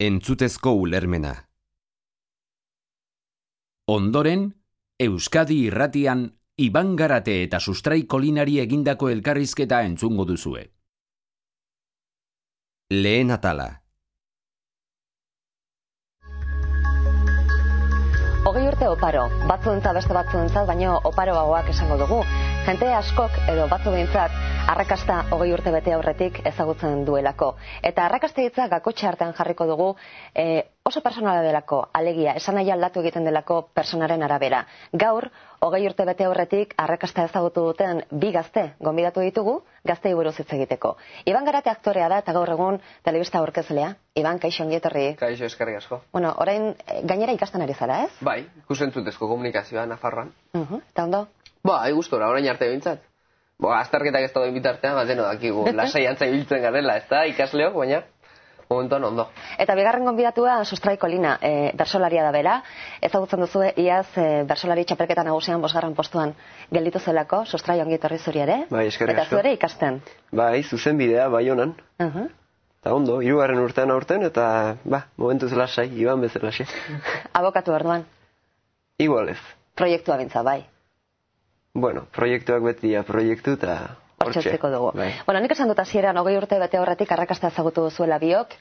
Entzutezko ulermena. Ondoren, Euskadi irratian Iban Garate eta Sustrai Kolinari egindako elkarrizketa entzungo duzue. Lehen atala. Hogei urte oparo, batzuentzat beste batzuentzat, baino oparoagoak esango dugu. Jente askok edo batzu behintzat arrakasta hogei urte bete aurretik ezagutzen duelako. Eta arrakasta hitza gakotxe artean jarriko dugu e, oso personala delako, alegia, esan nahi aldatu egiten delako personaren arabera. Gaur, hogei urte bete aurretik arrakasta ezagutu duten bi gazte, gonbidatu ditugu, gazte buruz hitz egiteko. Iban Garate aktorea da eta gaur egun telebista aurkezlea. Iban, kaixo ongietorri. Kaixo eskerrik asko. Bueno, orain eh, gainera ikasten ari zara, ez? Bai, ikusentzutezko komunikazioa Nafarroan. Uh -huh. Eta ondo? Ba, gustora, orain arte bintzat. Bo, azterketak ez dagoen bitartean, bat deno dakigu, lasai antza ibiltzen garela, ez da, ikasleok, baina momentuan ondo. Eta bigarren gonbidatua Sustrai Kolina, e, bersolaria da bera. Ezagutzen duzu iaz e, bersolari txapelketa nagusian bosgarren postuan gelditu zelako, Sustrai ongi etorri zuri ere. Bai, Eta zu ere ikasten. Bai, zuzen bidea, bai honan. Uh -huh. Eta ondo, hirugarren urtean aurten, eta, ba, momentuz lasai, iban bezala xe. Abokatu orduan, Igual ez. Proiektua bintza, bai. Bueno, proiektuak beti dira proiektu, eta Hortxe dugu. Bai. Bueno, nik esan dut hasieran hogei urte bete horretik arrakasta ezagutu duzuela biok.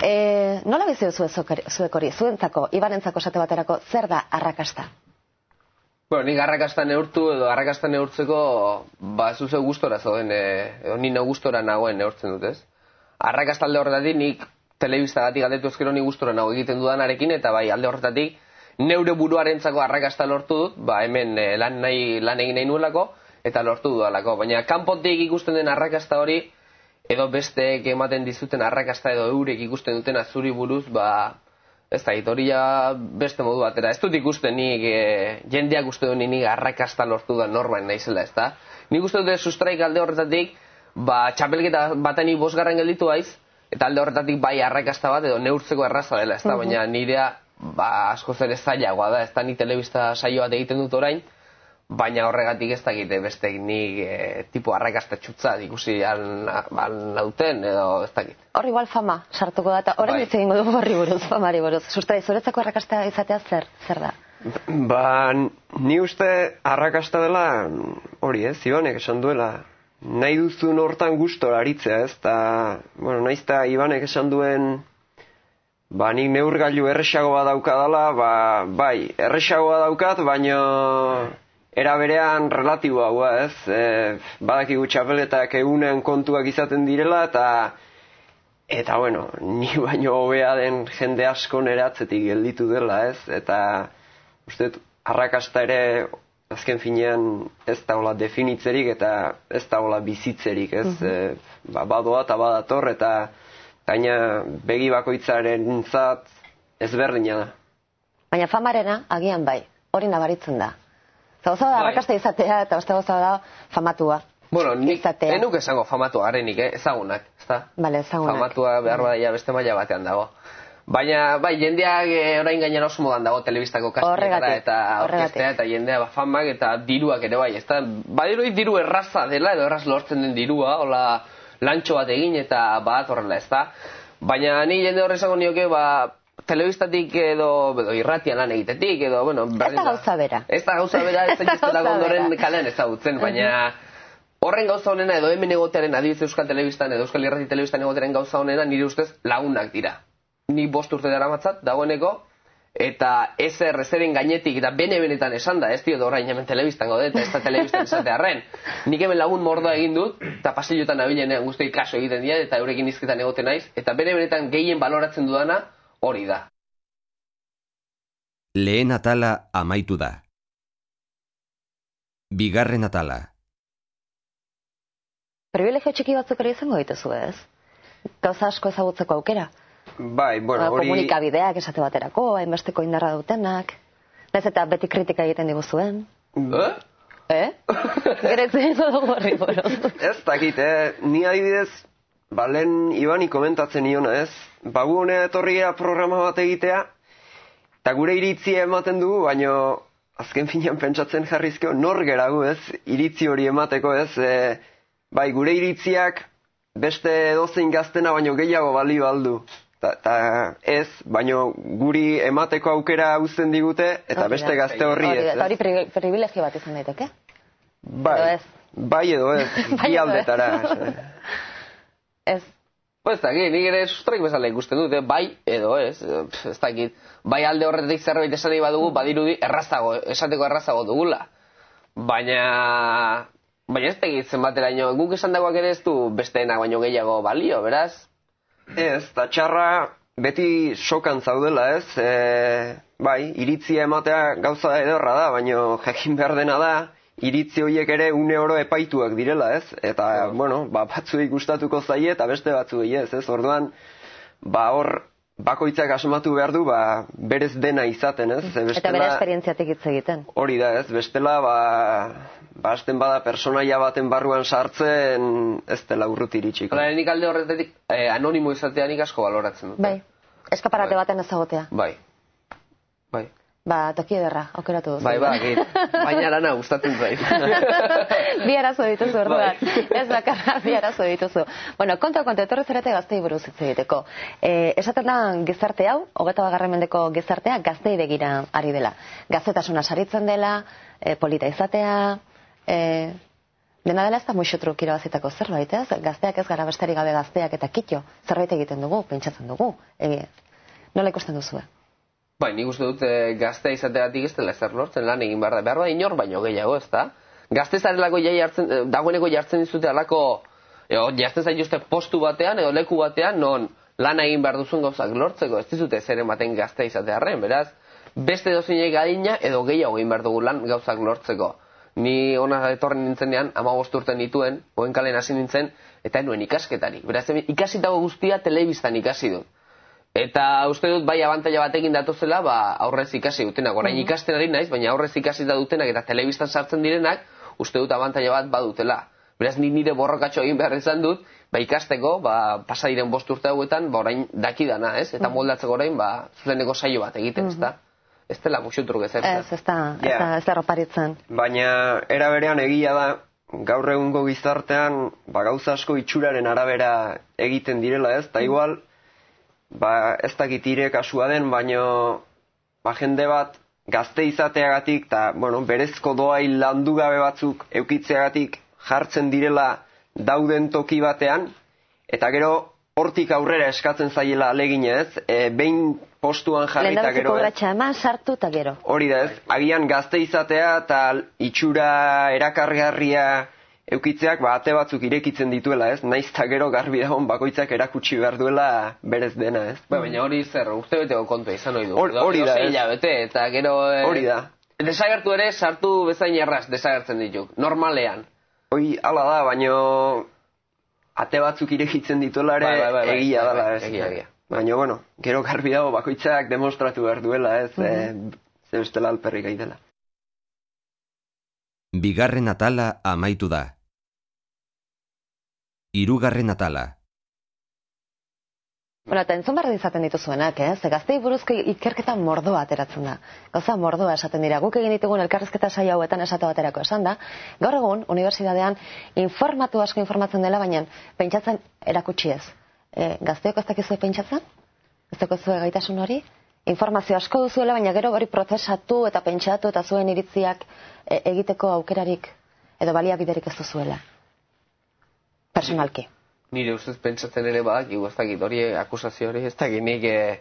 E, nola bizi duzu zuek hori, zuentzako, ibanentzako esate baterako, zer da arrakasta? Bueno, nik arrakasta neurtu edo arrakasta neurtzeko, ba, zuze gustora zauden, e, edo ni no gustora nagoen neurtzen dut, ez? Arrakasta alde horretatik nik telebistagatik galdetu ezkero ni gustora nago egiten dudanarekin, eta bai, alde horretatik neure buruarentzako arrakasta lortu dut, ba, hemen e, lan, nahi, lan egin nahi nuelako, eta lortu dudalako. Baina kanpotik ikusten den arrakasta hori, edo besteek ematen dizuten arrakasta edo eurek ikusten duten azuri buruz, ba, ez da, hori beste modu batera. Ez dut ikusten nik, e, jendeak uste du nik arrakasta lortu da normain naizela, ez da? Nik uste dute sustraik alde horretatik, ba, txapelketa baten bosgarren gelditu haiz, eta alde horretatik bai arrakasta bat edo neurtzeko erraza dela, ez da? Baina nirea, ba, asko zer ez zailagoa da, ez da, ni telebista saio bat egiten dut orain, baina horregatik ez dakite beste nik e, tipo arrakasta txutza ikusi al, al nauten edo ez dakit. Hor igual fama sartuko da, eta orain Bai. egingo dugu horri buruz, famari buruz. Sustrai, zuretzako arrakasta izatea zer, zer da? Ba, ni uste arrakasta dela, hori ez, Ibanek esan duela, nahi duzun hortan gustora aritzea ez, eta, bueno, naiz eta Ibanek esan duen, ba, nik neurgailu erresagoa daukadala, ba, bai, erresagoa daukat, baina era berean relatiboa hau ez, e, badakigu txapeletak egunen kontuak izaten direla, eta Eta bueno, ni baino hobea den jende asko nere atzetik gelditu dela, ez? Eta uste arrakasta ere azken finean ez da hola definitzerik eta ez da hola bizitzerik, ez? E, ba, badoa eta badator eta gaina begi bakoitzaren zat ezberdina da. Baina famarena, agian bai, hori nabaritzen da. Zauza da Bai. arrakasta izatea, eta beste gauza da famatua. Bueno, nik enuk esango famatu garenik, eh? ezagunak, ezta? Bale, ezagunak. Famatua behar badaia beste maila batean dago. Baina, bai, jendeak eh, orain gainera oso modan dago telebistako Horregatik, eta orkestea eta jendea ba, famak eta diruak ere bai, ezta? Badiroi diru erraza dela edo erraz lortzen den dirua, hola lantxo bat egin eta bat horrela, ezta? Baina ni jende horre esango nioke, ba, telebistatik edo, edo irratian lan egitetik edo, bueno, berdin da. gauza bera. Ez da gauza bera, ez Ez da gauza ondoren kalean ezagutzen, baina horren gauza honena edo hemen egotearen adibidez Euskal Telebistan edo Euskal Irrati Telebistan egotearen gauza honena nire ustez lagunak dira. Ni bost urte dara matzat, dagoeneko, eta ezer ezeren gainetik eta bene benetan esan da, ez dio orain hemen telebistan gaude eta ez da telebistan esatearren. Nik hemen lagun mordoa egin dut, eta pasillotan nabilenean guztioi kaso egiten dira, eta eurekin izketan egoten naiz, eta bene benetan gehien baloratzen dudana hori da. Lehen atala amaitu da. Bigarren atala. Privilegio txiki batzuk ere izango dituzu, ez? Gauza asko ezagutzeko aukera. Bai, bueno, Ba, hori... Komunikabideak esate baterako, hainbesteko indarra dutenak. Naiz eta beti kritika egiten diguzuen. Eh? Eh? Gero ez dugu horri buruz. Ez dakit, eh? Ni adibidez, ba, lehen Ibani komentatzen niona, ez? Ba, gu honea etorria programa bat egitea, eta gure iritzia ematen dugu, baino azken finean pentsatzen jarrizkeo nor geragu, ez? Iritzi hori emateko, ez? E, bai, gure iritziak beste edozein gaztena baino gehiago balio aldu. Ta, ta ez, baino guri emateko aukera uzten digute, eta Hori beste da. gazte horri ez. da, Eta hori pri- privilegio bat izan daiteke. Bai, edo ez. bai edo ez, Bai aldetara. Ez. Pues ez dakit, nik ere sustraik bezala ikusten dut, eh, bai edo ez, ez dakit. Bai alde horretik zerbait esan nahi badugu, badirudi errazago, esateko errazago dugula. Baina, baina ez dakit zenbateraino, guk esan dagoak ere ez du besteenak baino gehiago balio, beraz? Ez, eta txarra beti sokan zaudela, ez? E, bai, iritzia ematea gauza ederra da, baino jakin behar dena da, iritzi horiek ere une oro epaituak direla, ez? Eta, bueno, ba, batzuei gustatuko zaie eta beste batzuei ez, ez? Orduan, ba, hor, bakoitzak asmatu behar du, ba, berez dena izaten, ez? Ze Eta bere esperientziatik hitz egiten. Hori da, ez? Bestela, ba, ba, bada personaia baten barruan sartzen, ez dela urrut iritsiko. Hala, nik alde horretatik eh, anonimo izatea nik asko baloratzen dut. Bai. Eskaparate Bai. baten ezagotea. Bai. Bai. Ba, toki ederra, aukeratu duzu. Bai, bai, git. Baina lana gustatzen zait. bi arazo dituzu orduan. Bai. Ez bakarra bi arazo dituzu. Bueno, konta konta etorri zarete gaztei buruz hitz egiteko. E, esaten da gizarte hau, hogeta bagarren mendeko gizartea gaztei begira ari dela. Gaztetasuna saritzen dela, e, polita izatea, e, dena dela ez da muixo truk irabazitako zerbait, ez? Gazteak ez gara besterik gabe gazteak eta kitxo, zerbait egiten dugu, pentsatzen dugu. E, nola ikusten duzue? Bai, nik uste dut e, gaztea izateatik ez dela ezer lortzen lan egin behar da. Behar da inor baino gehiago, ez da? Gazte zarelako jai hartzen, eh, dagoeneko jartzen dizute alako, edo jartzen zaituzte postu batean edo leku batean non lan egin behar duzun gauzak lortzeko, ez dizute zer ematen gaztea izatearren, beraz, beste dozinei adina edo gehiago egin behar dugu lan gauzak lortzeko. Ni ona etorren nintzenean, ama urten nituen, oen kalen hasi nintzen, eta enuen ikasketarik. Beraz, hemen ikasitako guztia telebistan ikasi dut. Eta uste dut bai abantaila batekin datozela, ba, aurrez ikasi dutenak. Orain ikasten ari naiz, baina aurrez ikasi da dutenak eta telebistan sartzen direnak, uste dut abantaila bat badutela. Beraz, ni nire borrokatxo egin behar izan dut, ba, ikasteko, ba, pasa diren bost urte hauetan, ba, orain dakidana, ez? Eta moldatzeko orain, ba, zuzeneko saio bat egiten, ez da? Ez dela musutruk ez Ez, ez da, ez da, ez da roparitzen. Baina era berean egia da gaur egungo gizartean ba, gauza asko itxuraren arabera egiten direla ez, eta igual ba, ez dakit ire kasua den, baino ba, jende bat gazte izateagatik eta bueno, berezko doai landu gabe batzuk eukitzeagatik jartzen direla dauden toki batean, eta gero hortik aurrera eskatzen zaiela alegin ez, e, behin postuan jarri eta Lehendabiziko gero urratxa eman, sartu eta gero. Hori da ez, agian gazte izatea eta itxura erakargarria eukitzeak ba, ate batzuk irekitzen dituela ez, naiz eta gero garbi dagoen bakoitzak erakutsi behar duela berez dena ez. Ba, baina hori zer, urte beteko kontua izan ohi du. Hori da, ez. hilabete, eta gero... eh, Hori da. Desagertu ere, sartu bezain erraz, desagertzen dituk. Normalean. Hoi hala da, baino ate batzuk irekitzen dituela ere bai, bai, bai, egia dela bai, ez. egia, egia. Baina, bueno, gero garbi dago bakoitzak demostratu behar duela ez, eh, ze bestela alperrik gai dela. Bigarren atala amaitu da. Hirugarren atala. Bueno, eta entzun behar izaten dituzuenak, eh? Ze gaztei buruzko ikerketa mordoa ateratzen da. Gauza mordoa esaten dira. Guk egin ditugun elkarrizketa saio hauetan esate baterako esan da. Gaur egun, unibertsitatean informatu asko informatzen dela, baina pentsatzen erakutsi ez. E, gazteok ez dakizue pentsatzen? Ez dakizue gaitasun hori? Informazio asko duzuela, baina gero hori prozesatu eta pentsatu eta zuen iritziak e, egiteko aukerarik edo baliabiderik ez duzuela. Personalki. Nire ustez pentsatzen ere badakigu, ez dakit, hori akusazio hori, ez dakit nik... eh,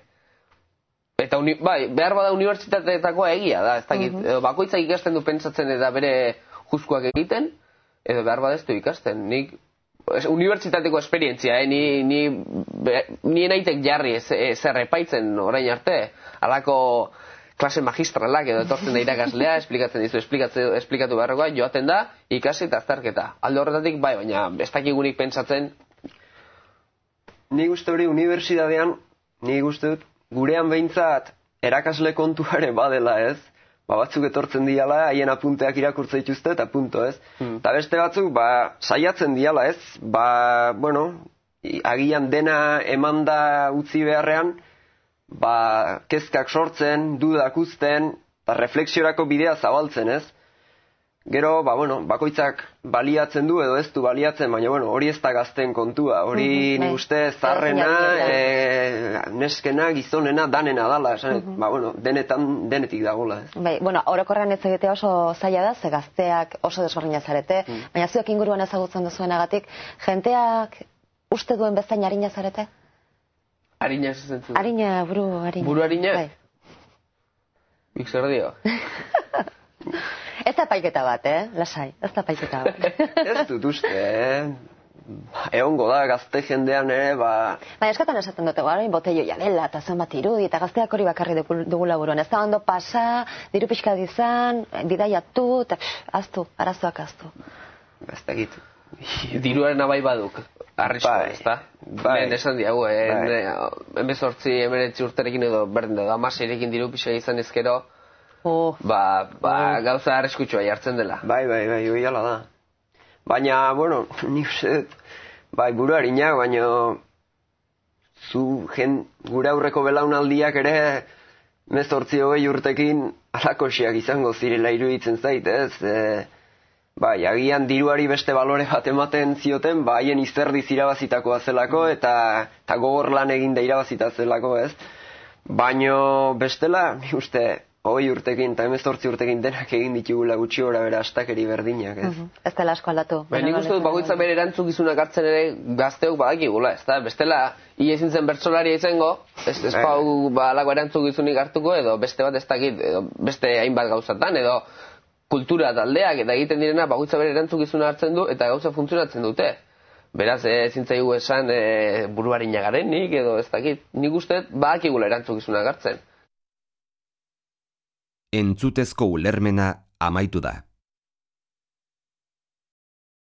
Eta uni, bai, behar bada unibertsitateetakoa egia da, ez dakit, edo bakoitzak ikasten du pentsatzen eta bere juzkoak egiten, edo behar bada ez du ikasten. Nik, unibertsitateko esperientzia, eh? ni, ni, be, ni naitek jarri ez, ez errepaitzen orain arte, alako klase magistralak edo etortzen da irakaslea, esplikatzen dizu, esplikatu, esplikatu beharrekoa, joaten da, ikasi eta azterketa. Alde horretatik bai, baina ez dakigunik pentsatzen, Nik uste hori unibertsitatean, nik uste dut, gurean behintzat erakasle kontuare badela ez, ba batzuk etortzen diala, haien apunteak irakurtza dituzte eta punto ez. Hmm. Eta beste batzuk, ba, saiatzen diala ez, ba, bueno, agian dena emanda utzi beharrean, ba, kezkak sortzen, dudak uzten, eta refleksiorako bidea zabaltzen ez. Gero, ba, bueno, bakoitzak baliatzen du edo ez du baliatzen, baina bueno, hori ez da gazten kontua. Hori ni bai. uste zarrena, e, neskena, gizonena, danena dala, esan, ba, bueno, denetan, denetik dagola, ez. Bai, bueno, orokorran ez egitea oso zaila da, ze gazteak oso desberdina zarete, baina zuek inguruan ezagutzen duzuenagatik, jenteak uste duen bezain harina zarete? Harina zuzen zu. Harina, buru, harina. Buru harina? Bai. Bik zer dio. Ez da paiketa bat, eh? Lasai, ez da paiketa bat. ez dut uste, eh? Egongo da, gazte jendean ere, ba... Baina eskatan esaten dute, gara, botelloia dela, eta zenbat irudi, eta gazteak hori bakarri dugu- dugula buruan. Ez da ondo pasa, diru pixka dizan, bidaiatu, eta pff, aztu, arazoak aztu. Ez dakit. Diruaren abai baduk. Arrisko, Bai. ez da? Bai. Lehen esan diagu, eh? Bai. Emezortzi, emeretzi urterekin edo berdin da, amaseirekin diru pixa izan ezkero, Oh, ba, ba gauza arriskutsua jartzen dela. Bai, bai, bai, ala da. Baina, bueno, nik uste dut, bai, buru harinak, baina zu jen, gure aurreko belaunaldiak ere mezortzi hogei urtekin alakosiak izango zirela iruditzen zait, ez? E, bai, agian diruari beste balore bat ematen zioten, ba, haien izerdiz irabazitakoa zelako, eta, eta gogor lan eginda irabazita zelako, ez? Baino bestela, ni uste, hogei urtekin eta hemezortzi urtekin denak egin ditugula gutxi gora bera astakeri berdinak, ez? ez dela asko aldatu. Baina nik uste dut bakoitza bere erantzunkizunak hartzen ere gazteok badakigula, ez da? Bestela, ezin zen bertsolaria izango, ez, ez Bai. pau ba, alako erantzukizunik hartuko, edo beste bat ez dakit, edo beste hainbat gauzatan, edo kultura taldeak eta egiten direna bakoitza bere erantzukizuna hartzen du eta gauza funtzionatzen dute. Beraz, eh, ezin zaigu esan eh, buruarina garenik, edo ez dakit, nik uste badakigula erantzukizunak hartzen. Entzutezko ulermena amaitu da.